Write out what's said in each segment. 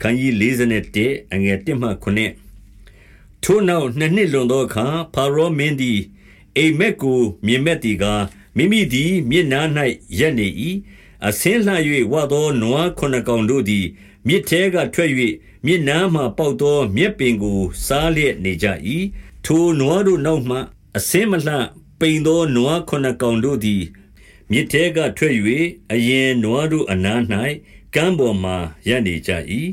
ခန်းကြီး41အငယ်1မှ9ထိုနောက်နှစ်နှစ်လွန်သောအခါဖာရောမင်းသည်အိမ်မက်ကိုမြင်မဲ့တီကားမိမိသည်မျက်နှာ၌ရက်နေ၏အစင်းလှ၍ဝသောနွားခုနကောင်တို့သည်မြစ်ထဲကထွက်၍မြစ်နားမှပေါက်သောမြက်ပင်ကိုစားလျက်နေကြ၏ထိုနွားတို့နောက်မှအစင်းမလှပိန်သောနွားခုနကောင်တို့သည်မြစ်ထဲကထွက်၍အရင်နွားတို့အနား၌ ကမ်းပေါ်မှရပ်နေကြ၏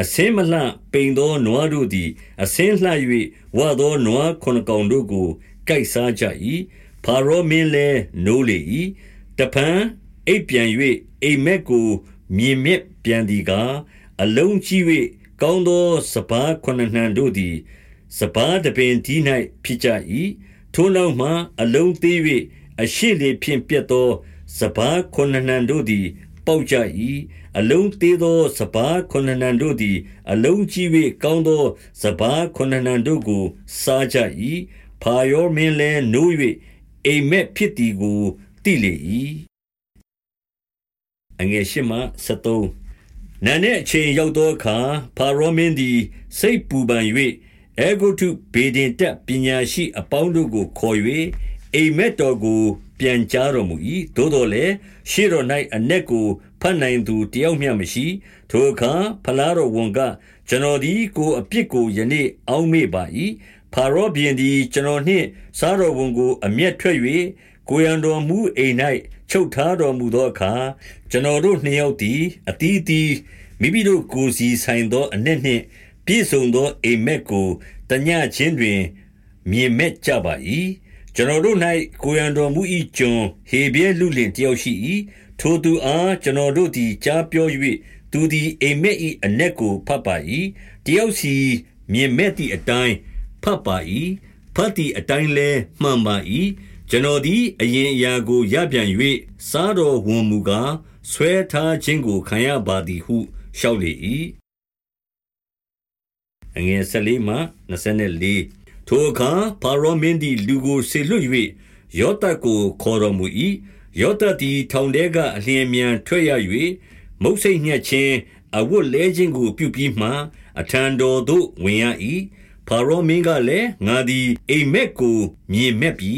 အစင်းမလှပိန်သောနွားတို့သည်အစင်းလှ၍ဝသောနွားခုနကောင်တို့ကိုကိုက်စားကြ၏ဖာရောမင်းလည်းနိုးလေ၏တပံအိပ်ပြန်၍အိမ်မက်ကိုမြင်မြက်ပြန်သည်ကားအလုံးကြီး၍ကောင်းသောစပားခုနနှံတို့သည်စပားတပင်ဒီ၌ဖြစ်ကြ၏ထိုနောက်မှအလုံးသေး၍အရှိလေဖြင့်ပြတ်သောစပားခုနနှံတို့သည်ပေါက်ကြ၏ အလုံးသေးသောစပားခုနနှံတို့သည် အလုံးကြီး၍ကောင်းသောစပားခုနနှံတို့ကို စားကြ၏ဖာယောမင်းလည်းနိုး၍အိမ်မက်ဖြစ်သည်ကိုသိလေ၏အငယ်ရှိမှ73နာနဲ့အချိန်ရောက်သောအခါဖာရောမင်းသည် စိတ်ပူပန်၍အေဂုတုဘေဒင်တက်ပညာရှိအပေါင်းတို့ကိုခေါ်၍အိမ်မက်တော်ကို ပြန်ကြားတော်မူ၏သို့တော်လည်းရှေ့တော်၌အ내ကို ဖတ်နိုင်သူတယောက်မျှမရှိထိုအခါဖလားတော်ဝန်ကကျွန်တော်သည်ကိုအပြစ်ကိုယနေ့အောက်မေ့ပါ၏ဖာရောဘီရင်သည်ကျွန်တော်နှင့်စားတော်ဝန်ကို အမျက်ထွက်၍ကိုရန်တော်မူအိမ်၌ချုပ်ထားတော်မူသောအခါကျွန်တော်တို့နှစ်ယောက်သည်အတီးတီးမိမိတို့ကိုယ်စီဆိုင်သောအ내နှင့်ပြည့်စုံသောအိမ်မက်ကိုတညချင်းတွင် မြင်မဲ့ကြပါ၏ကျွန်တော်တို့၌ကိုရန်တော်မူ၏ကျွန်ဟေဘဲလူလင်တယောက်ရှိ၏ ထိုသူအား ကျွန်တော်တို့သည် ကြားပြော၍သူသည် အိမ်မက်၏အ내ကိုဖတ်ပါ၏တယောက်စီမြင်မဲ့သည့်အတိုင်းဖတ်ပါ၏ဖတ်သည့်အတိုင်းလဲမှန်ပါ၏ကျွန်တော်သည် အရင်အရာကို ရပြန်၍စားတော်ဝန်မူကား ဆွဲထားခြင်းကို ခံရပါသည်ဟု လျှောက်လေ၏အငယ်14မှ24ထိုအခါဖာရောမင်းသည် လူကိုဆေလွတ်၍ယောသတ်ကို ခေါ်တော်မူ၏ ယောသတ်သည် ထောင်ထဲကအလျင်မြန်ထွက်ရ၍မုတ်စိတ်ညှက်ခြင်းအဝတ်လဲခြင်းကိုပြုပြီးမှအထံတော်သို့ဝင်ရ၏ဖာရောမင်းကလည်းငါသည်အိမ်မက်ကိုမြင်မက်ပြီ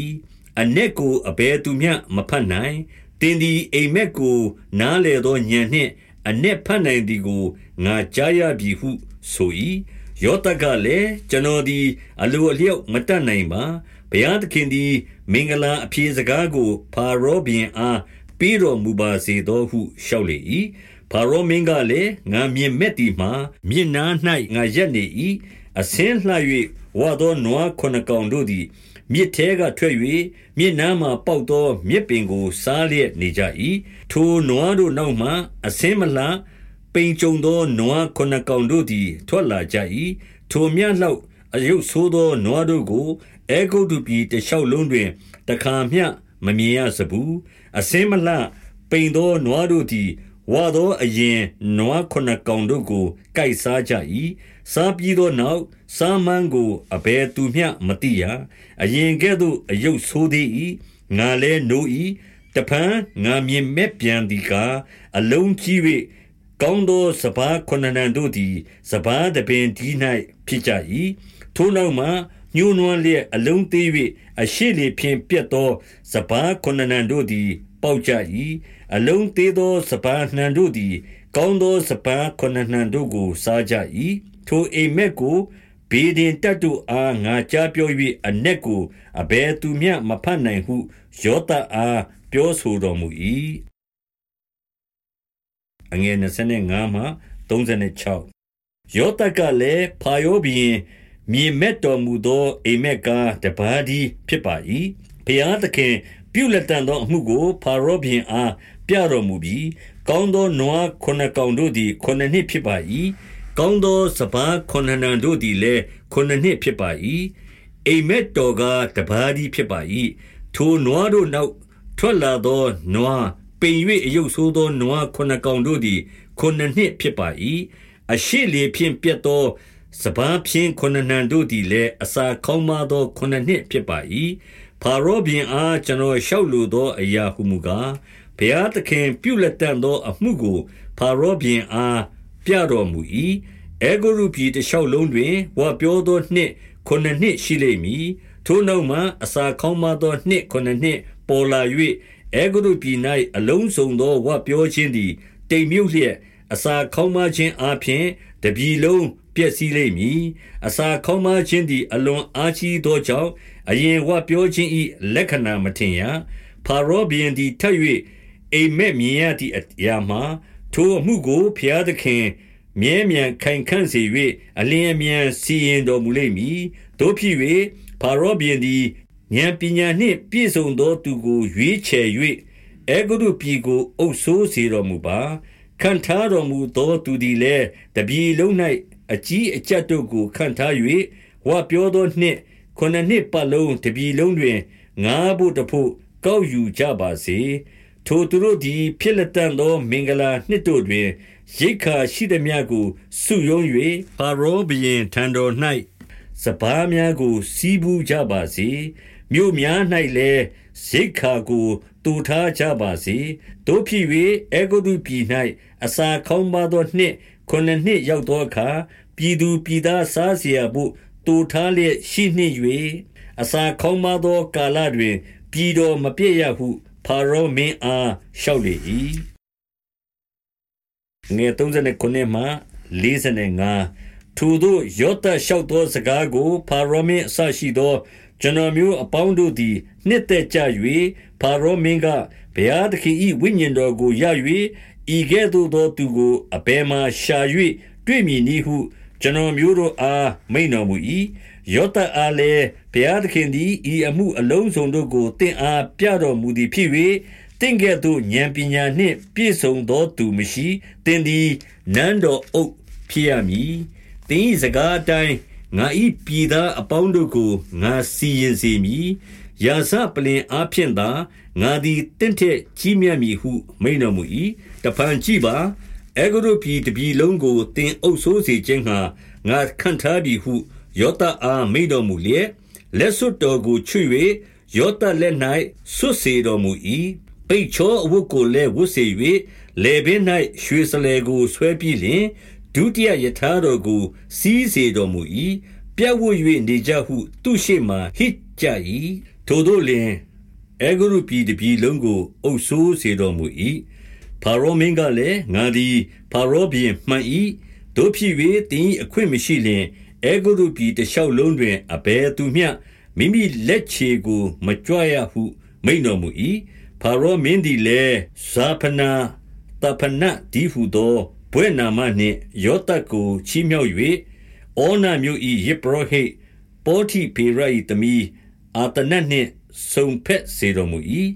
အ내ကိုအဘယ်သူမျှမဖတ်နိုင်တင်းသည်အိမ်မက်ကို နားလေသောညံနှင့်အ내ဖတ်နိုင်သည်ကိုငါကြားရပြီဟုဆို၏ယောသကလည်းကျွန်တော်သည် အလိုအလျောက်မတတ်နိုင်ပါဘုရားသခင်သည် မင်္ဂလာအဖြေစကားကို ဖာရောဘင်အား ပေးတော်မူပါစေသောဟုလျှောက်လေ၏ဖာရောမင်းကလည်းငါမြင်မဲ့သည်မှာမြင်နာ၌ငါရက်နေ၏အစင်းလှ၍ဝါသောနွားခုနကောင်တို့သည်မြစ်ထဲကထွက်၍မြစ်နားမှပေါက်သောမြစ်ပင်ကိုစားလျက်နေကြ၏ထိုနွားတို့နောက်မှအစင်းမလှပိန်ကြုံသောနွားခုနကောင်တို့သည် ထွက်လာကြ၏ထိုမြတ်လောက်အယုတ်ဆိုးသောနွားတို့ကို အဲဂုတ်တုပြည်တလျှောက်လုံးတွင်တခါမျှမမြင်ရစဘူးအစင်းမလှပိန်သောနွားတို့သည်ဝါသောအရင်နွားခုနကောင်တို့ကိုကိုက်စားကြ၏စားပြီးသောနောက်စားမန်းကိုအဘယ်သူမျှမသိရအရင်ကဲ့သို့အယုတ်ဆိုးသေး၏ငါလဲနိုး၏တဖန်ငါမြင်မဲ့ပြန်သည်ကားအလုံးကြီး၍ကောင်းသောစပါးခုနနန်တို့သည်စပါးတပင်ဒီ၌ဖြစ်ကြ၏ထိုနောက်မှ ညှိုးနွမ်းလျက်အလုံးသေး၍အရှိလေဖြင့်ပြတ်သောစပါးခုနနန်တို့သည် ပေါက်ကြ၏အလုံးသေးသောစပါးနှံတို့သည် ကောင်းသောစပါးခုနနှံတို့ကိုစားကြ၏ထိုအိမ်မက်ကိုဘေဒင်တက်တို့အားငါကြားပြော၍အ내ကိုအဘယ်သူမျှမဖတ်နိုင်ဟုယောသအားပြောဆိုတော်မူ၏အငယ်25မှ36ယောသကလည်းဖာယောဘီရင် မြင်မဲ့တော်မူသောအိမ်မက်ကားတပါးသည်ဖြစ်ပါ၏ဘုရားသခင်ပြုလက်တန်သောအမှုကိုဖာရောဘင်အားပြတော်မူပြီးကောင်းသောနွားခုနှစ်ကောင်တို့သည်ခုနှစ်နှစ်ဖြစ်ပါ၏ကောင်းသောစပားခုနှစ်နှံတို့သည်လည်းခုနှစ်နှစ်ဖြစ်ပါ၏အိမ်မက်တော်ကတပါးသည်ဖြစ်ပါ၏ထိုနွားတို့နောက်ထွက်လာသောနွားပိန်၍အယုတ်ဆိုးသောနွားခုနှစ်ကောင်တို့သည်ခုနှစ်နှစ်ဖြစ်ပါ၏အရှိလေဖြင့်ပြတ်သော စပားဖြင့်ခုနှစ်နှံတို့သည်လည်းအစာခေါင်းမသောခုနှစ်နှစ်ဖြစ်ပါ၏ဖာရောဘင်အားကျွန်တော်လျှောက်လိုသောအရာဟုမူကားဘုရားသခင်ပြုလက်တန်သောအမှုကိုဖာရောဘင်အားပြတော်မူ၏အဲဂုရုပြည်တလျှောက်လုံးတွင်ဝါပြောသောနှစ်ခုနှစ်နှစ်ရှိလိမ့်မည်ထိုနောက်မှအစာခေါင်းမသောနှစ်ခုနှစ်နှစ်ပေါ်လာ၍အဲဂုရုပြည်၌အလုံးစုံသောဝါပြောခြင်းသည်တိမ်မြုပ်လျက်အစာခေါင်းမခြင်းအပြင်တပြီလုံး ပျက်စီးလိမ့်မည်အစာခေါင်းမခြင်းသည် အလွန်အားကြီးသောကြောင့်အရင်ဝါပြောခြင်း၏လက္ခဏာမထင်ရဖာရောဘီရင်သည်ထပ်၍အိမ်မက်မြင်ရသည့်အရာမှာထိုအမှုကိုဖျားသခင်မြဲမြံခိုင်ခန့်စေ၍အလင်းအမြန်စီရင်တော်မူလိမ့်မည်တို့ဖြစ်၍ဖာရောဘီရင်သည်ဉာဏ်ပညာနှင့်ပြည့်စုံသောသူကိုရွေးချယ်၍အေဂုရုပြည်ကိုအုပ်ဆိုးစေတော်မူပါခံထားတော်မူသောသူသည်လည်းတပြည်လုံး၌ အကြီးအကျပ်တို့ကိုခံထား၍ဝါပြောသောနှင့်ခုနှစ်နှစ်ပတ်လုံးတပြည်လုံးတွင်ငါးဖို့တဖို့ကောက်ယူကြပါစေထိုသူတို့သည်ဖြစ်လက်တန်သောမင်္ဂလာနှစ်တို့တွင်ရိတ်ခါရှိသည်များကိုစုယုံ၍ဖာရောဘုရင်ထံတော်၌စပားများကို စီးပူးကြပါစေမြို့များ၌လည်းရိတ်ခါကိုတူထားကြပါစေတို့ဖြစ်၍အေဂုတုပြည်၌အစာခေါင်းပါသောနှစ်ခုနှစ်နှစ်ရောက်သောအခါ ပြည်သူပြည်သားစားเสียဖို့တူထားလျက်ရှိနှင့်၍အစာခေါင်းပါသောကာလတွင်ပြည်တော်မပြည့်ရဟုဖာရောမင်းအားလျှောက်လေ၏ငယ်39မှ45ထိုသို့ယောသလျှောက်သောစကားကိုဖာရောမင်းအဆရှိသောကျွန်တော်မျိုးအပေါင်းတို့သည်နှစ်သက်ကြ၍ဖာရောမင်းကဘုရားသခင်၏ဝိညာဉ်တော်ကိုရ၍ဤကဲ့သို့သောသူကိုအဘယ်မှရှာ၍တွေ့မည်နည်းဟု ကျွန်တော်မျိုးတို့အားမိန်တော်မူ၏ယောသအားလည်းဘုရားသခင်သည်ဤအမှုအလုံးစုံတို့ကိုတင့်အားပြတော်မူသည်ဖြစ်၍တင့်ကဲ့သို့ဉာဏ်ပညာနှင့်ပြည့်စုံသောသူမရှိတင်သည်နန်းတော်အုပ်ဖြစ်ရမည်တင်းဤစကားအတိုင်းငါဤပြည်သားအပေါင်းတို့ကိုငါစီရင်စေမည်ရာဇပလင်အားဖြင့်သာငါသည်တင့်ထက်ကြီးမြတ်မည်ဟုမိန်တော်မူ၏တဖန်ကြည့်ပါ အေဂရုပြည်တပြည်လုံးကိုတင်အုပ်ဆိုးစေခြင်းငှာငါခံထားပြီဟုယောသအားမိန်တော်မူလျက်လက်စွပ်တော်ကိုချွတ်၍ယောသလက်၌ဆွတ်စေတော်မူ၏ပိတ်ချောအဝတ်ကိုလည်းဝတ်စေ၍လေပင်၌ရွှေစလဲကိုဆွဲပြီးလျင်ဒုတိယယထာတော်ကို စီးစေတော်မူ၏ပြတ်ဝတ်၍နေကြဟု သူရှိမှဟစ်ကြ၏ထိုတို့လျင်အေဂရုပြည်တပြည်လုံးကိုအုပ်ဆိုးစေတော်မူ၏ ဖာရောမင်းကလည်းငါသည်ဖာရောဘီမှန်၏တို့ဖြစ်၍တင်းအခွင့်မရှိလျင်အေဂရုပြည်တလျှောက်လုံးတွင်အဘယ်သူမျှမိမိလက်ခြေကိုမကြွရဟု မိန်တော်မူ၏ဖာရောမင်းသည်လည်းဇာဖနာတဖနဒီဟုသောဘွဲ့နာမနှင့်ယောသတ်ကိုချီးမြှောက်၍အောနာမြို့၏ယေဘရဟိပောတိဖေရ၏တမီအာတနတ်နှင့်ဆုံဖက်စေတော်မူ၏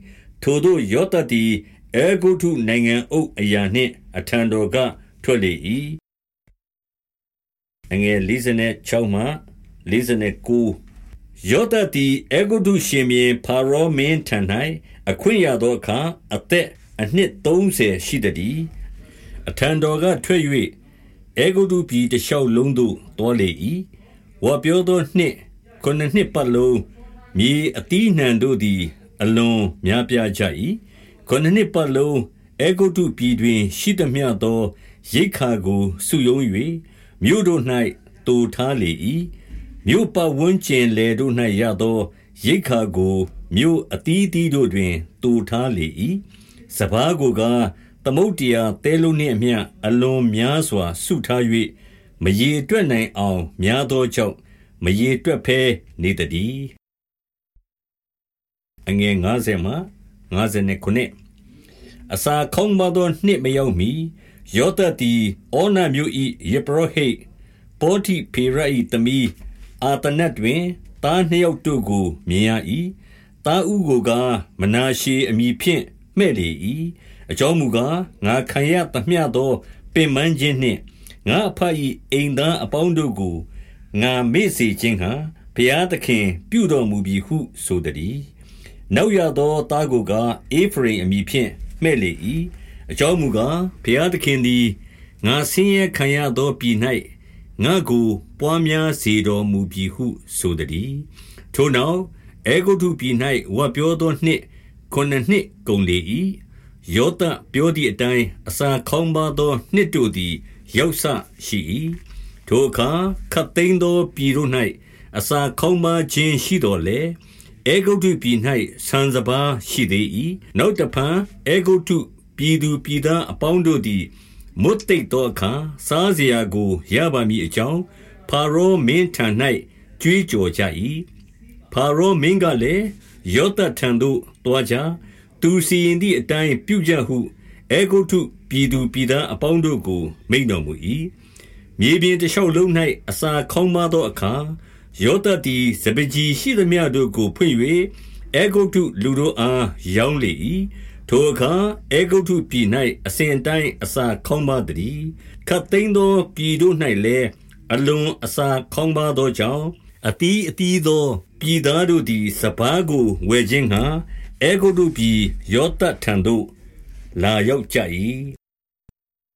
ထိုတို့ယောသတ်သည် အေဂုတုနိုင်ငံအုပ်အရာနှင့် အထံတော်က ထွက်လေ၏အငယ်56မှ59ယောသတ်သည်အေဂုတုရှင်မြေဖာရောမင်းထံ၌အခွင့်ရသောအခါအသက်အနှစ်30ရှိသည်အထံတော်ကထွက်၍အေဂုတုပြည်တလျှောက်လုံးသို့တောလေ၏ဝါပြောသောနှစ်ခုနှစ်နှစ်ပတ်လုံးမြေအတီးနှံတို့သည် အလွန်များပြားကြ၏ ခုနှစ်နှစ်ပတ်လုံးအေဂုတုပြည်တွင် ရှိသမျှသောရိတ်ခါကိုစုယုံ၍မြို့တို့၌တူထားလေ၏မြို့ပဝန်းကျင်လေတို့၌ရသောရိတ်ခါကိုမြို့အတီးတီးတို့တွင်တူထားလေ၏စပားကိုကသမုတ်တရားတဲလုံးနှင့်အမျှအလွန်များစွာဆုထား၍မရေတွက်နိုင်အောင် များသောကြောင့်မရေတွက်ဖဲနေတည်းအငယ်90မှ 59အစာခေါင်းမသောနှစ်မရောက်မီယောသတီအောနာမျိုးဤယေဘရဟိပောတိဖေရဤတမီအာတနတ်တွင်တားနှစ်ယောက်တို့ကိုမြင်ရ၏တားဥကိုကမနာရှေအမိဖြင့်မှဲ့လေ၏အကြောင်းမူကားငါခံရသမျှသောပင်ပန်းခြင်းနှင့်ငါအဖ၏အိမ်သားအပေါင်းတို့ကိုငါမေ့စေခြင်းဟာဘုရားသခင်ပြုတော်မူပြီဟုဆိုသည် နောက်ရသောသားကိုကအေဖရိမ်အမည်ဖြင့်မှဲ့လေ၏အကြောင်းမူကားဘုရားသခင်သည်ငါဆင်းရဲခံရသောပြည်၌ငါကိုပွားများစေတော်မူပြီဟုဆိုသည်ထိုနောက်အေဂုတုပြည်၌ဝတ်ပြောသောနှစ်ခုနှစ်နှစ်ကုန်လေ၏ယောသပြောသည့်အတိုင်းအစာခေါင်းပါသောနှစ်တို့သည်ရောက်ဆရှိ၏ထိုအခါခတ်သိမ်းသောပြည်တို့၌အစာခေါင်းပါခြင်းရှိတော်လေ အေဂုတ်တုပြည်၌ဆန်စပါးရှိသေး၏နောက်တဖန်အေဂုတ်တုပြည်သူပြည်သားအပေါင်းတို့သည်မွတ်သိပ်သောအခါစားစရာကိုရပါမည်အကြောင်းဖာရောမင်းထံ၌ကြွေးကြော်ကြ၏ဖာရောမင်းကလည်းယောသထံသို့တွားကြသူစီရင်သည့်အတိုင်းပြုကြဟုအေဂုတ်ထုပြည်သူပြည်သားအပေါင်းတို့ကိုမိန့်တော်မူ၏မြေပြင်တစ်လျှောက်လုံး၌အစာခေါင်းပါသောအခါ ယောသသည်စပကြီးရှိသမျှတို့ကိုဖွင့်၍အေဂုတ်ထုလူတို့အားရောင်းလေ၏ထိုအခါအေဂုတ်ထုပြည်၌အစဉ်တိုင်းအစာခေါင်းပါသည်ခတ်သိမ်းသောပြည်တို့၌လည်းအလွန်အစာခေါင်းပါသောကြောင့်အတီးအတီးသောပြည်သားတို့သည်စပားကိုဝယ်ခြင်းငှာအေဂုတ်တုပြည်ယောသထံသို့လာရောက်ကြ၏